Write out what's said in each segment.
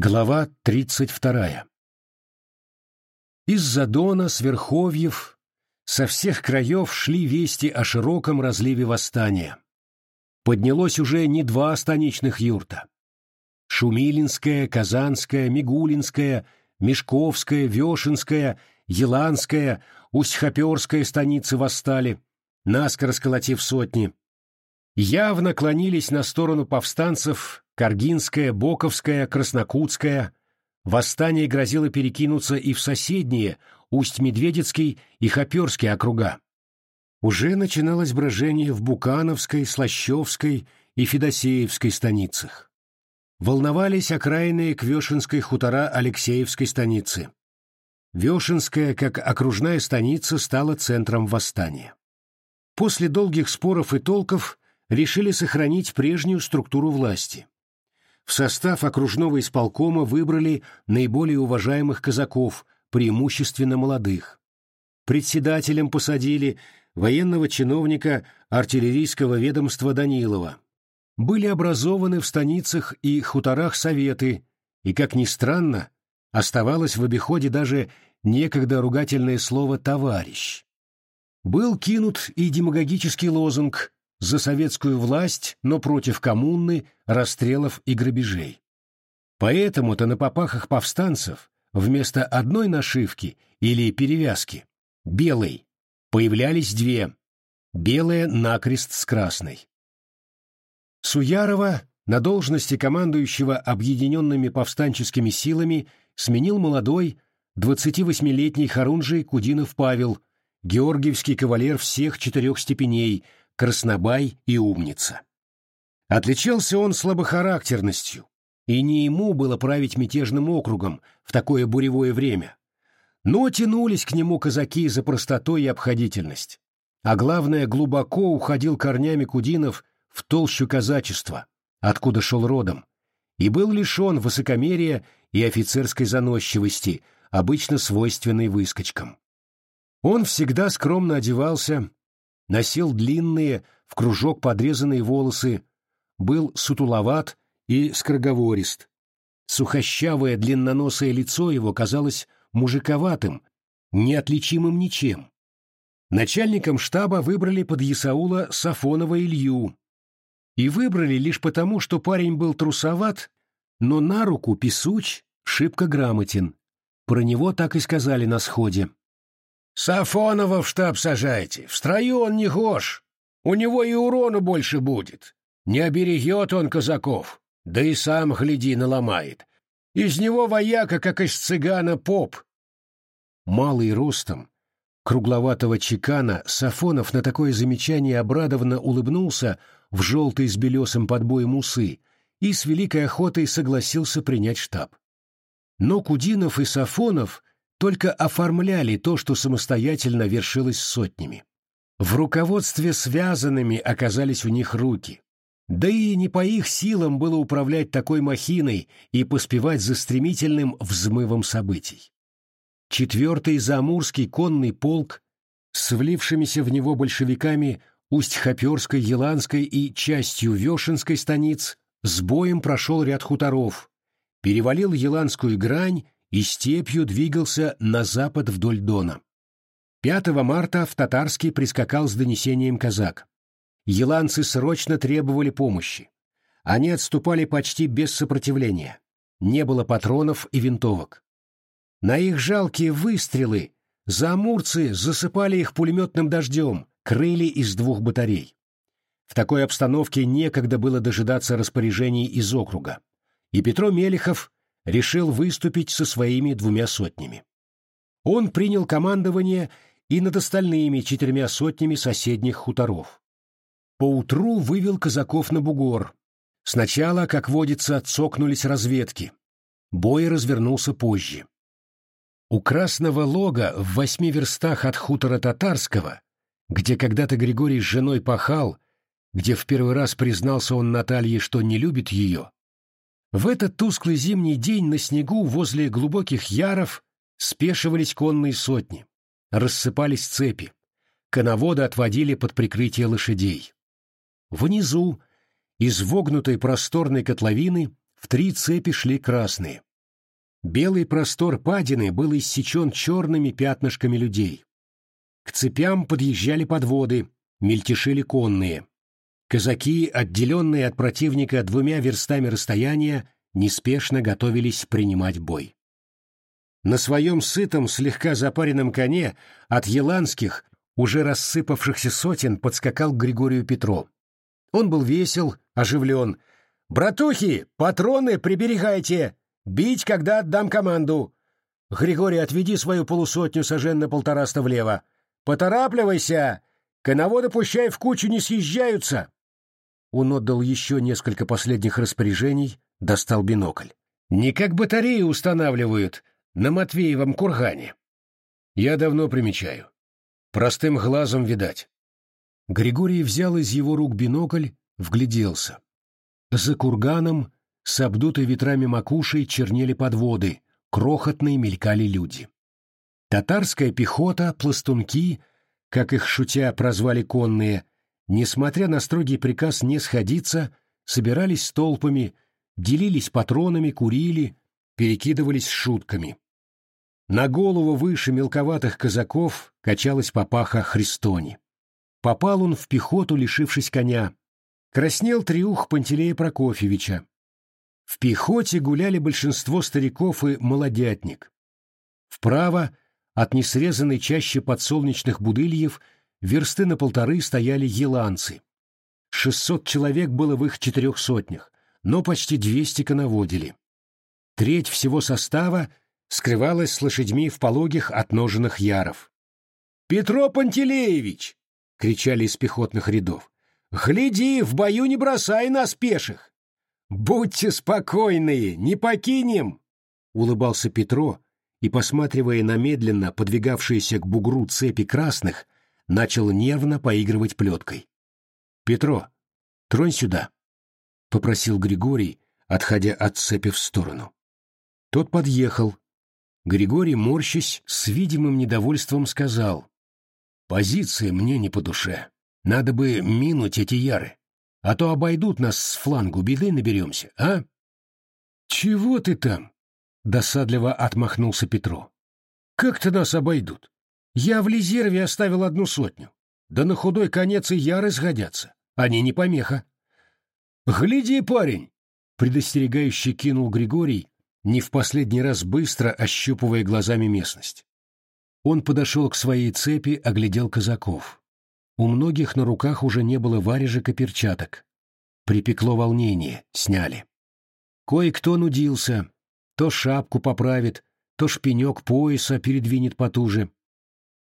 Глава тридцать вторая. Из-за Дона, с Верховьев, со всех краев шли вести о широком разливе восстания. Поднялось уже не два станичных юрта. Шумилинская, Казанская, Мигулинская, Мешковская, Вешенская, Еланская, Усть-Хоперская станицы восстали, наскоро сколотив сотни. Явно клонились на сторону повстанцев Каргинская, Боковская, Краснокутская. Восстание грозило перекинуться и в соседние Усть-Медведецкий и Хоперский округа. Уже начиналось брожение в Букановской, Слащевской и Федосеевской станицах. Волновались окраинные Квешинской хутора Алексеевской станицы. Вешенская, как окружная станица, стала центром восстания. После долгих споров и толков решили сохранить прежнюю структуру власти. В состав окружного исполкома выбрали наиболее уважаемых казаков, преимущественно молодых. Председателем посадили военного чиновника артиллерийского ведомства Данилова. Были образованы в станицах и хуторах советы, и, как ни странно, оставалось в обиходе даже некогда ругательное слово «товарищ». Был кинут и демагогический лозунг «За советскую власть, но против коммуны, расстрелов и грабежей». Поэтому-то на попахах повстанцев вместо одной нашивки или перевязки, белой, появлялись две, белая накрест с красной. Суярова на должности командующего объединенными повстанческими силами сменил молодой, 28-летний Харунжий Кудинов Павел, георгиевский кавалер всех четырех степеней, краснобай и умница. Отличался он слабохарактерностью, и не ему было править мятежным округом в такое буревое время. Но тянулись к нему казаки за простотой и обходительность. А главное, глубоко уходил корнями Кудинов в толщу казачества, откуда шел родом, и был лишен высокомерия и офицерской заносчивости, обычно свойственной выскочкам. Он всегда скромно одевался, носил длинные, в кружок подрезанные волосы, был сутуловат и скороговорист. Сухощавое длинноносое лицо его казалось мужиковатым, неотличимым ничем. Начальником штаба выбрали под Ясаула Сафонова Илью. И выбрали лишь потому, что парень был трусоват, но на руку писуч, шибко грамотен. Про него так и сказали на сходе. Сафонова в штаб сажайте. В строю он не гош. У него и урона больше будет. Не оберегет он казаков. Да и сам, гляди, наломает. Из него вояка, как из цыгана, поп. Малый ростом, кругловатого чекана, Сафонов на такое замечание обрадованно улыбнулся в желтой с белесым подбоем усы и с великой охотой согласился принять штаб. Но Кудинов и Сафонов только оформляли то, что самостоятельно вершилось сотнями. В руководстве связанными оказались у них руки. Да и не по их силам было управлять такой махиной и поспевать за стремительным взмывом событий. Четвертый Замурский конный полк с влившимися в него большевиками Усть-Хоперской, Еланской и частью Вешенской станиц с боем прошел ряд хуторов, перевалил Еланскую грань и степью двигался на запад вдоль Дона. 5 марта в Татарский прискакал с донесением казак. Еланцы срочно требовали помощи. Они отступали почти без сопротивления. Не было патронов и винтовок. На их жалкие выстрелы замурцы засыпали их пулеметным дождем, крыли из двух батарей. В такой обстановке некогда было дожидаться распоряжений из округа. И Петро Мелехов решил выступить со своими двумя сотнями. Он принял командование и над остальными четырьмя сотнями соседних хуторов. Поутру вывел казаков на бугор. Сначала, как водится, цокнулись разведки. Бой развернулся позже. У Красного Лога в восьми верстах от хутора Татарского, где когда-то Григорий с женой пахал, где в первый раз признался он Наталье, что не любит ее, в этот тусклый зимний день на снегу возле глубоких яров спешивались конные сотни, рассыпались цепи, коноводы отводили под прикрытие лошадей. Внизу, из вогнутой просторной котловины, в три цепи шли красные. Белый простор падины был иссечен черными пятнышками людей. К цепям подъезжали подводы, мельтешили конные. Казаки, отделенные от противника двумя верстами расстояния, неспешно готовились принимать бой. На своем сытом, слегка запаренном коне от еланских, уже рассыпавшихся сотен, подскакал к Григорию Петру. Он был весел, оживлен. «Братухи, патроны приберегайте! Бить, когда отдам команду! Григорий, отведи свою полусотню сожен на полтораста влево. Поторапливайся! Коноводы пущай в кучу не съезжаются!» Он отдал еще несколько последних распоряжений, достал бинокль. «Не как батареи устанавливают на Матвеевом кургане. Я давно примечаю. Простым глазом видать». Григорий взял из его рук бинокль, вгляделся. За курганом, с обдутой ветрами макушей, чернели подводы, крохотные мелькали люди. Татарская пехота, пластунки, как их шутя прозвали конные, несмотря на строгий приказ не сходиться, собирались толпами, делились патронами, курили, перекидывались шутками. На голову выше мелковатых казаков качалась папаха Христони. Попал он в пехоту, лишившись коня. Краснел триух Пантелея Прокофьевича. В пехоте гуляли большинство стариков и молодятник. Вправо, от несрезанной чаще подсолнечных будыльев, версты на полторы стояли еланцы. Шестьсот человек было в их четырех сотнях, но почти двести коноводили. Треть всего состава скрывалась с лошадьми в пологих отноженных яров. «Петро Пантелеевич!» — кричали из пехотных рядов. «Гляди, в бою не бросай нас пеших!» «Будьте спокойны, не покинем!» — улыбался Петро и, посматривая на медленно подвигавшиеся к бугру цепи красных, начал нервно поигрывать плеткой. «Петро, тронь сюда!» — попросил Григорий, отходя от цепи в сторону. Тот подъехал. Григорий, морщась, с видимым недовольством сказал. «Позиция мне не по душе. Надо бы минуть эти яры, а то обойдут нас с флангу, беды наберемся, а?» «Чего ты там?» — досадливо отмахнулся Петро. «Как-то нас обойдут. Я в резерве оставил одну сотню. Да на худой конец и яры сгодятся. Они не помеха». «Гляди, парень!» — предостерегающе кинул Григорий, не в последний раз быстро ощупывая глазами местность. Он подошел к своей цепи, оглядел казаков. У многих на руках уже не было варежек и перчаток. Припекло волнение, сняли. Кое-кто нудился, то шапку поправит, то шпинек пояса передвинет потуже.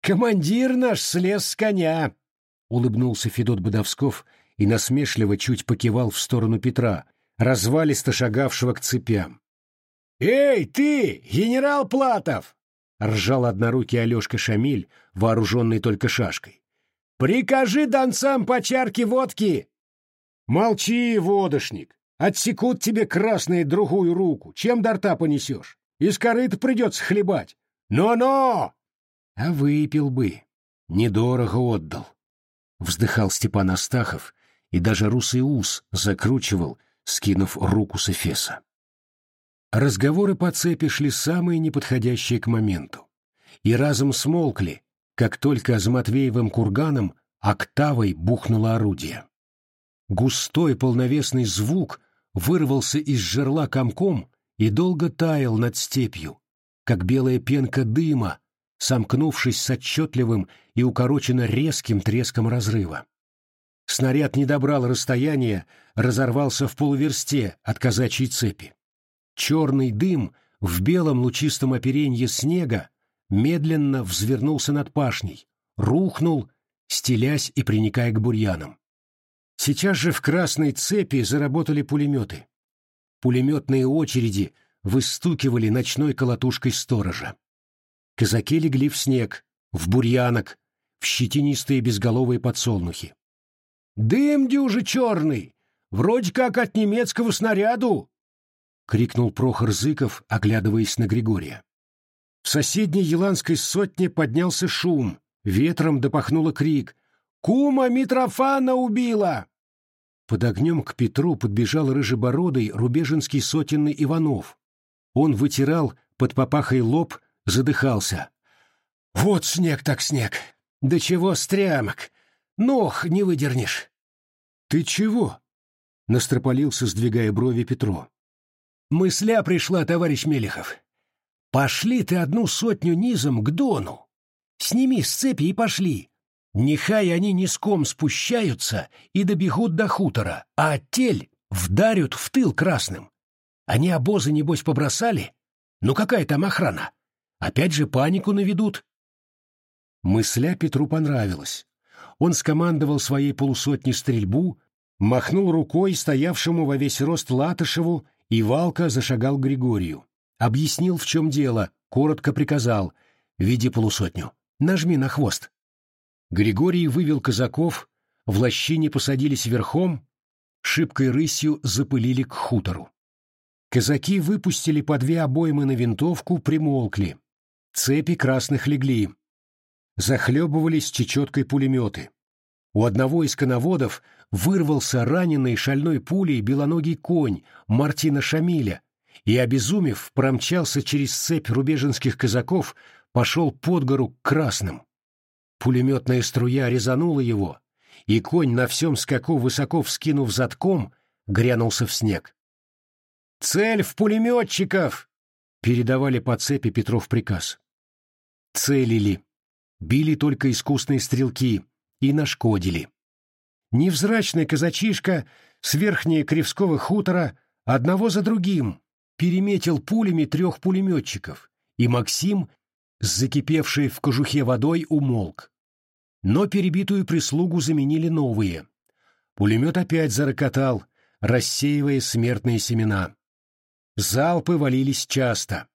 «Командир наш слез с коня!» — улыбнулся Федот Бодовсков и насмешливо чуть покивал в сторону Петра, развалисто шагавшего к цепям. «Эй, ты, генерал Платов!» — ржал однорукий Алешка Шамиль, вооруженный только шашкой. «Прикажи донцам по чарке водки!» «Молчи, водошник! Отсекут тебе красные другую руку. Чем до рта понесешь? Из корыта придется хлебать. Но-но!» «А выпил бы. Недорого отдал», — вздыхал Степан Астахов, и даже русый ус закручивал, скинув руку с эфеса. Разговоры по цепи шли самые неподходящие к моменту. И разом смолкли, как только за Матвеевым курганом октавой бухнуло орудие. Густой полновесный звук вырвался из жерла комком и долго таял над степью, как белая пенка дыма, сомкнувшись с отчетливым и укороченно резким треском разрыва. Снаряд не добрал расстояния, разорвался в полуверсте от казачьей цепи. Черный дым в белом лучистом оперенье снега медленно взвернулся над пашней, рухнул, стелясь и приникая к бурьянам. Сейчас же в красной цепи заработали пулеметы. Пулеметные очереди выстукивали ночной колотушкой сторожа. Казаки легли в снег, в бурьянок, в щетинистые безголовые подсолнухи. «Дым дюжи черный! Вроде как от немецкого снаряду!» — крикнул Прохор Зыков, оглядываясь на Григория. В соседней еланской сотне поднялся шум, ветром допахнуло крик «Кума Митрофана убила!» Под огнем к Петру подбежал рыжебородый рубежинский сотенный Иванов. Он вытирал под попахой лоб, задыхался. «Вот снег так снег! Да чего стрямок! Ног не выдернешь!» «Ты чего?» — настропалился, сдвигая брови Петро. «Мысля пришла, товарищ Мелехов. Пошли ты одну сотню низом к Дону. Сними с цепи и пошли. Нехай они низком спущаются и добегут до хутора, а оттель вдарят в тыл красным. Они обозы, небось, побросали? Ну какая там охрана? Опять же панику наведут. Мысля Петру понравилась. Он скомандовал своей полусотни стрельбу, махнул рукой стоявшему во весь рост Латышеву, и Валка зашагал к Григорию. Объяснил, в чем дело, коротко приказал «Веди полусотню, нажми на хвост». Григорий вывел казаков, в лощине посадились верхом, шибкой рысью запылили к хутору. Казаки выпустили по две обоймы на винтовку, примолкли. Цепи красных легли. Захлебывались чечеткой пулеметы. У одного из коноводов вырвался раненый шальной пулей белоногий конь Мартина Шамиля и, обезумев, промчался через цепь рубеженских казаков, пошел под гору к красным. Пулеметная струя резанула его, и конь на всем скаку, высоко вскинув задком, грянулся в снег. «Цель в пулеметчиков!» — передавали по цепи Петров приказ. Целили. Били только искусные стрелки и нашкодили. Невзрачный казачишка с верхней Кривского хутора одного за другим переметил пулями трех пулеметчиков, и Максим, с закипевшей в кожухе водой, умолк. Но перебитую прислугу заменили новые. Пулемет опять зарокотал, рассеивая смертные семена. Залпы валились часто.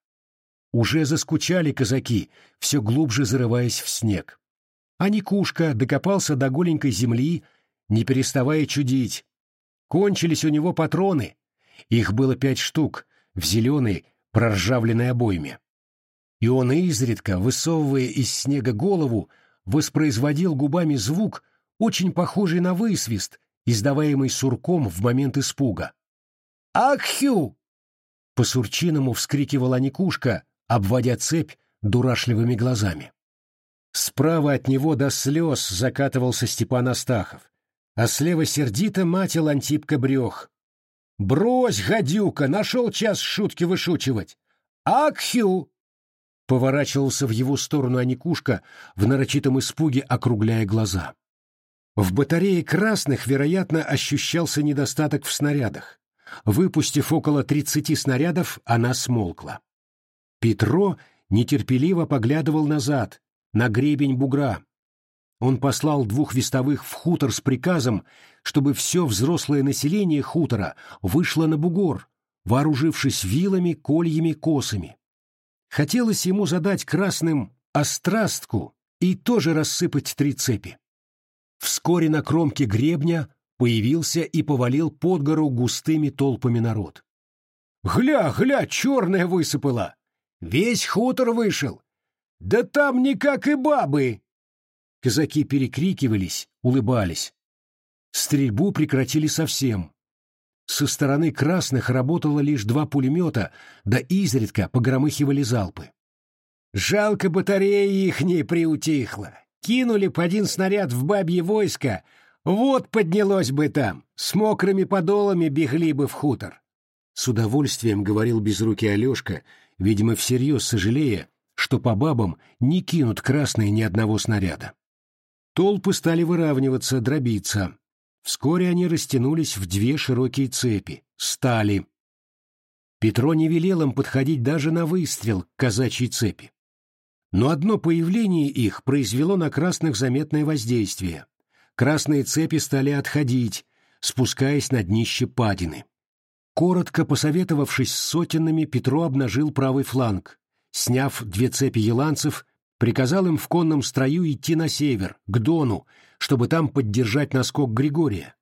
Уже заскучали казаки, все глубже зарываясь в снег. А Никушка докопался до голенькой земли, не переставая чудить. Кончились у него патроны. Их было пять штук в зеленой проржавленной обойме. И он изредка, высовывая из снега голову, воспроизводил губами звук, очень похожий на высвист, издаваемый сурком в момент испуга. «Акхю!» По-сурчиному вскрикивала Никушка, обводя цепь дурашливыми глазами. Справа от него до слез закатывался Степан Астахов, а слева сердито матил Антипка Брех. «Брось, гадюка, нашел час шутки вышучивать! Акхю!» Поворачивался в его сторону Аникушка, в нарочитом испуге округляя глаза. В батарее красных, вероятно, ощущался недостаток в снарядах. Выпустив около тридцати снарядов, она смолкла. Петро нетерпеливо поглядывал назад, на гребень бугра. Он послал двух вестовых в хутор с приказом, чтобы все взрослое население хутора вышло на бугор, вооружившись вилами, кольями, косами. Хотелось ему задать красным острастку и тоже рассыпать три цепи. Вскоре на кромке гребня появился и повалил под гору густыми толпами народ. «Гля, гля, черная высыпала! Весь хутор вышел! Да там никак и бабы!» Казаки перекрикивались, улыбались. Стрельбу прекратили совсем. Со стороны красных работало лишь два пулемета, да изредка погромыхивали залпы. Жалко батареи ихней приутихла. Кинули по один снаряд в бабье войско, вот поднялось бы там, с мокрыми подолами бегли бы в хутор. С удовольствием говорил безрукий Алешка, видимо, всерьез сожалея, что по бабам не кинут красные ни одного снаряда. Толпы стали выравниваться, дробиться. Вскоре они растянулись в две широкие цепи, стали. Петро не велел им подходить даже на выстрел к казачьей цепи. Но одно появление их произвело на красных заметное воздействие красные цепи стали отходить, спускаясь на днище падины. Коротко посоветовавшись с сотенными, Петро обнажил правый фланг. Сняв две цепи еланцев, приказал им в конном строю идти на север, к Дону, чтобы там поддержать наскок Григория.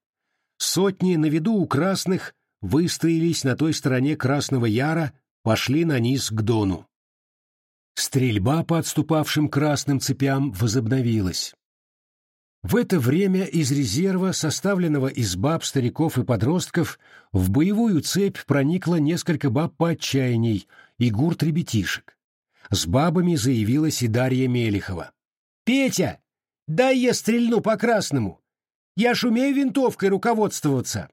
Сотни на виду у красных выстроились на той стороне Красного Яра, пошли на низ к Дону. Стрельба по отступавшим красным цепям возобновилась. В это время из резерва, составленного из баб, стариков и подростков, в боевую цепь проникло несколько баб поотчаянней и гурт ребятишек. С бабами заявилась и Дарья Мелехова. «Петя, дай я стрельну по красному. Я ж умею винтовкой руководствоваться».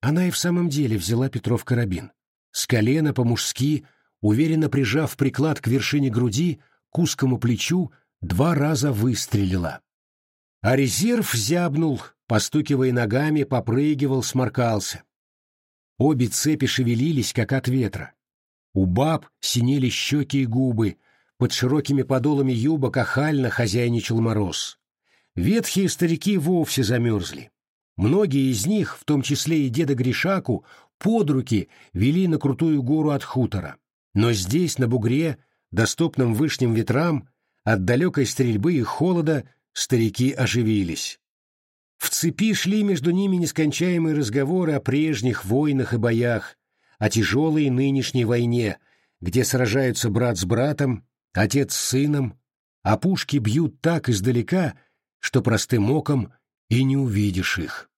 Она и в самом деле взяла Петров карабин. С колена по-мужски, уверенно прижав приклад к вершине груди, к узкому плечу, два раза выстрелила. А резерв зябнул, постукивая ногами, попрыгивал, сморкался. Обе цепи шевелились, как от ветра. У баб синели щеки и губы, под широкими подолами юбок охально хозяйничал мороз. Ветхие старики вовсе замерзли. Многие из них, в том числе и деда Гришаку, под руки вели на крутую гору от хутора. Но здесь, на бугре, доступном вышним ветрам, от далекой стрельбы и холода, старики оживились. В цепи шли между ними нескончаемые разговоры о прежних войнах и боях, о тяжелой нынешней войне, где сражаются брат с братом, отец с сыном, а пушки бьют так издалека, что простым оком и не увидишь их.